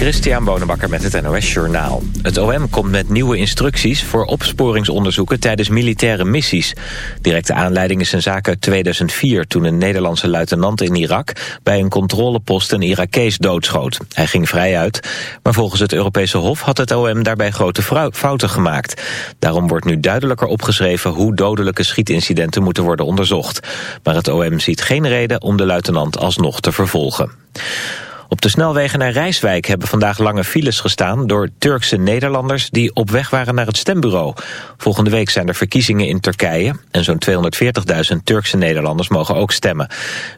Christian Bonenbakker met het NOS Journaal. Het OM komt met nieuwe instructies voor opsporingsonderzoeken tijdens militaire missies. Directe aanleiding is een zaak uit 2004 toen een Nederlandse luitenant in Irak bij een controlepost een Irakees doodschoot. Hij ging vrij uit, maar volgens het Europese Hof had het OM daarbij grote fouten gemaakt. Daarom wordt nu duidelijker opgeschreven hoe dodelijke schietincidenten moeten worden onderzocht. Maar het OM ziet geen reden om de luitenant alsnog te vervolgen. Op de snelwegen naar Rijswijk hebben vandaag lange files gestaan... door Turkse Nederlanders die op weg waren naar het stembureau. Volgende week zijn er verkiezingen in Turkije... en zo'n 240.000 Turkse Nederlanders mogen ook stemmen.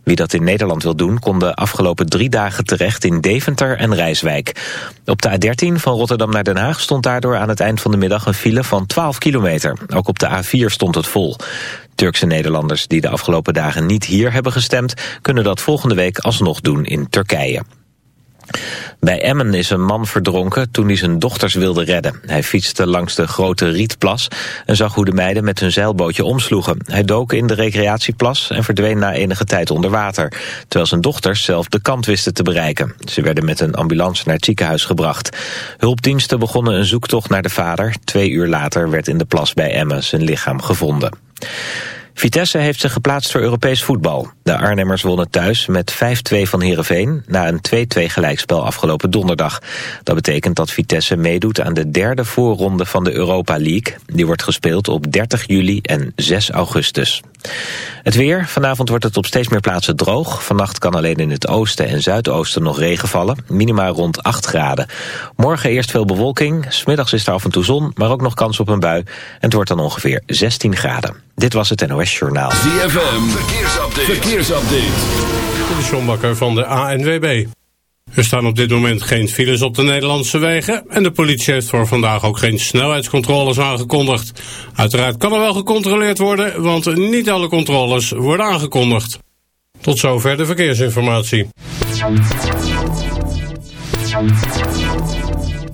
Wie dat in Nederland wil doen... kon de afgelopen drie dagen terecht in Deventer en Rijswijk. Op de A13 van Rotterdam naar Den Haag stond daardoor aan het eind van de middag... een file van 12 kilometer. Ook op de A4 stond het vol. Turkse Nederlanders die de afgelopen dagen niet hier hebben gestemd... kunnen dat volgende week alsnog doen in Turkije. Bij Emmen is een man verdronken toen hij zijn dochters wilde redden. Hij fietste langs de grote Rietplas en zag hoe de meiden met hun zeilbootje omsloegen. Hij dook in de recreatieplas en verdween na enige tijd onder water. Terwijl zijn dochters zelf de kant wisten te bereiken. Ze werden met een ambulance naar het ziekenhuis gebracht. Hulpdiensten begonnen een zoektocht naar de vader. Twee uur later werd in de plas bij Emmen zijn lichaam gevonden. Vitesse heeft zich geplaatst voor Europees voetbal. De Arnhemmers wonnen thuis met 5-2 van Heerenveen... na een 2-2 gelijkspel afgelopen donderdag. Dat betekent dat Vitesse meedoet aan de derde voorronde van de Europa League. Die wordt gespeeld op 30 juli en 6 augustus. Het weer. Vanavond wordt het op steeds meer plaatsen droog. Vannacht kan alleen in het oosten en zuidoosten nog regen vallen. Minima rond 8 graden. Morgen eerst veel bewolking. Smiddags is er af en toe zon, maar ook nog kans op een bui. En het wordt dan ongeveer 16 graden. Dit was het NOS Journaal. ZFM. Verkeersupdate. Verkeersupdate. De Sjombakker van de ANWB. Er staan op dit moment geen files op de Nederlandse wegen en de politie heeft voor vandaag ook geen snelheidscontroles aangekondigd. Uiteraard kan er wel gecontroleerd worden, want niet alle controles worden aangekondigd. Tot zover de verkeersinformatie.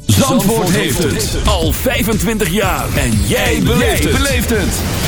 Zandvoort heeft het al 25 jaar en jij beleeft het.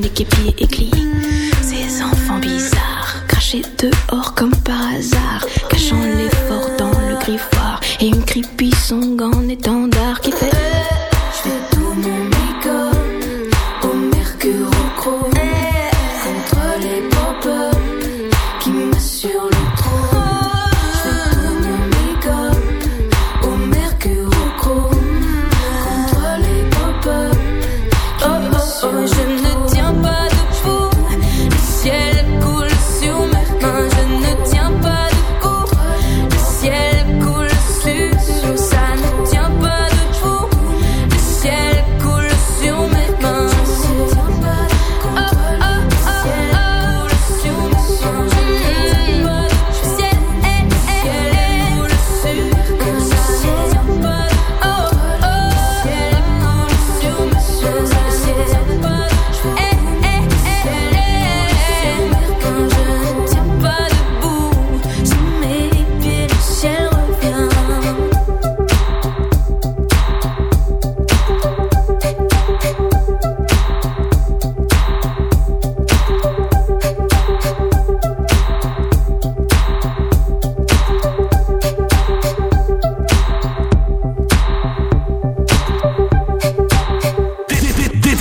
des képis et éclis. Ces enfants bizarres, crachés dehors comme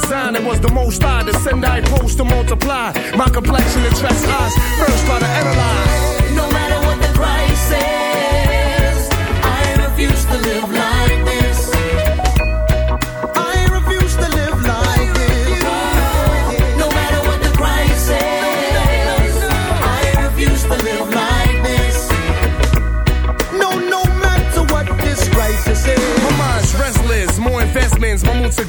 Design. It was the most I to send, I post to multiply. My complexion attracts eyes. First, try to analyze.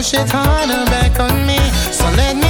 push it harder back on me. So let me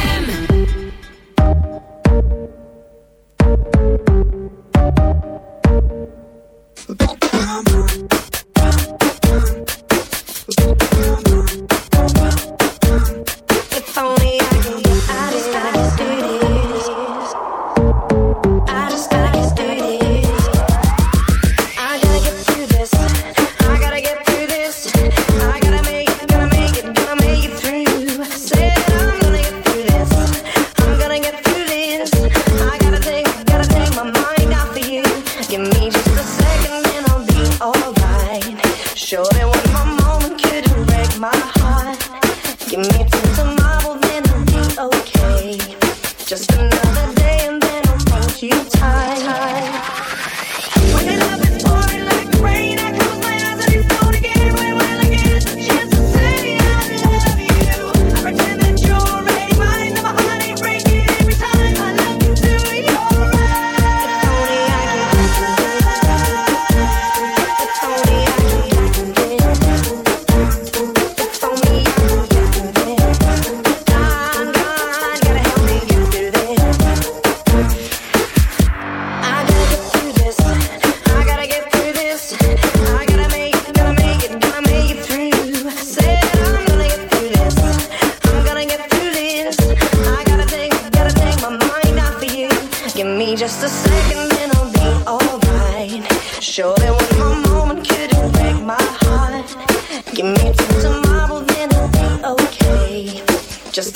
just a second then I'll be alright. Sure, that when my moment couldn't break my heart, give me till tomorrow, then I'll be okay. Just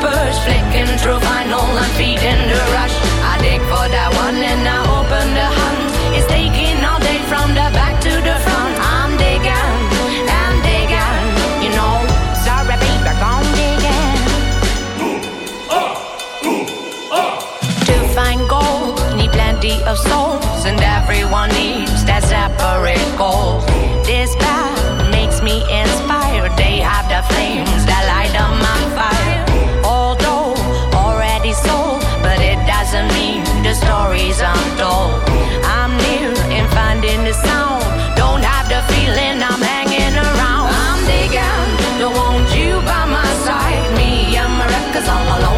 push. Flicking through vinyl and feeding the rush. I dig for that one and I open the hunt. It's taking all day from the back to the front. I'm digging, I'm digging, you know. Sorry, baby, I'm digging. To find gold, need plenty of souls, and everyone needs their separate goals. This path makes me inspired. Untold. I'm near in finding the sound. Don't have the feeling I'm hanging around. I'm digging, don't want you by my side. Me and all alone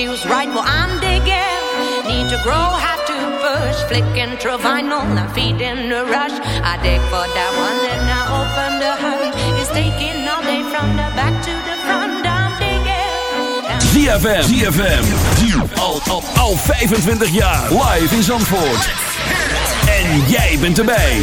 feels right. Well, I'm digging, need to grow, have to push. Flicking through vinyl, I'm feeding the rush. I dig for that one and I open the hunt. It's taking all day from the back to the front. I'm digging. ZFM. ZFM. Al, al, al 25 jaar. Live in Zandvoort. En jij bent erbij.